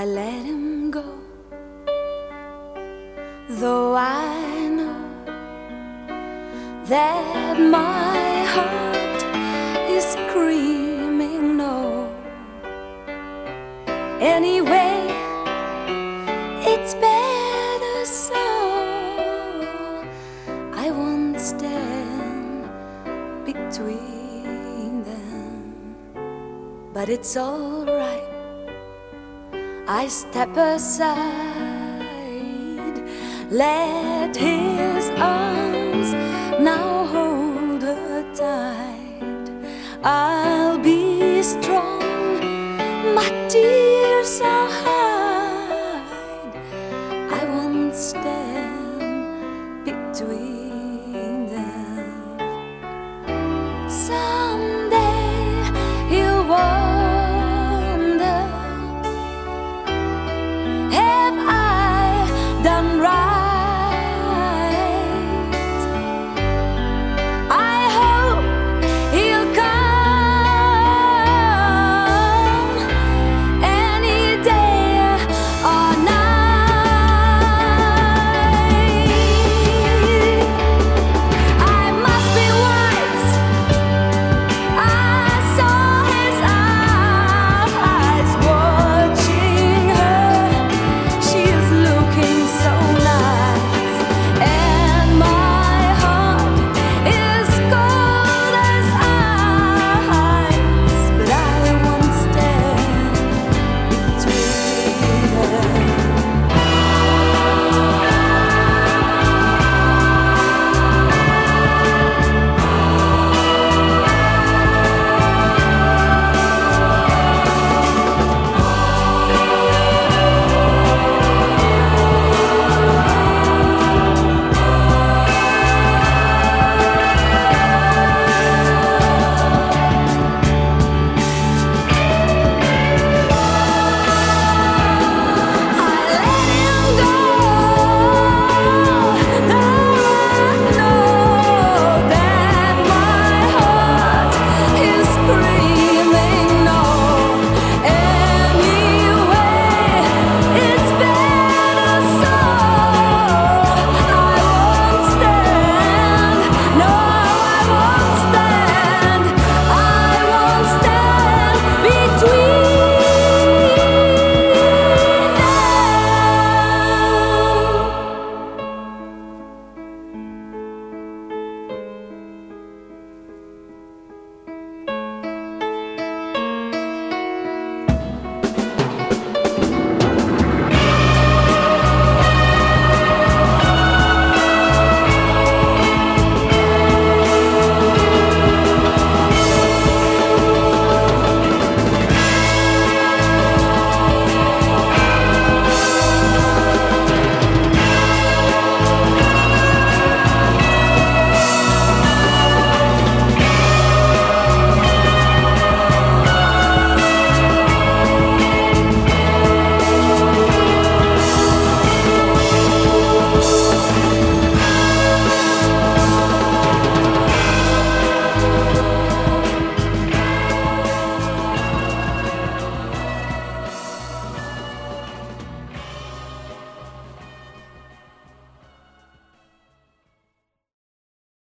I let him go. Though I know that my heart is screaming no. Anyway, it's better so. I won't stand between them, but it's alright. I step aside. Let his arms now hold her tight. I'll be strong, my tears I'll hide. I won't stand between them. So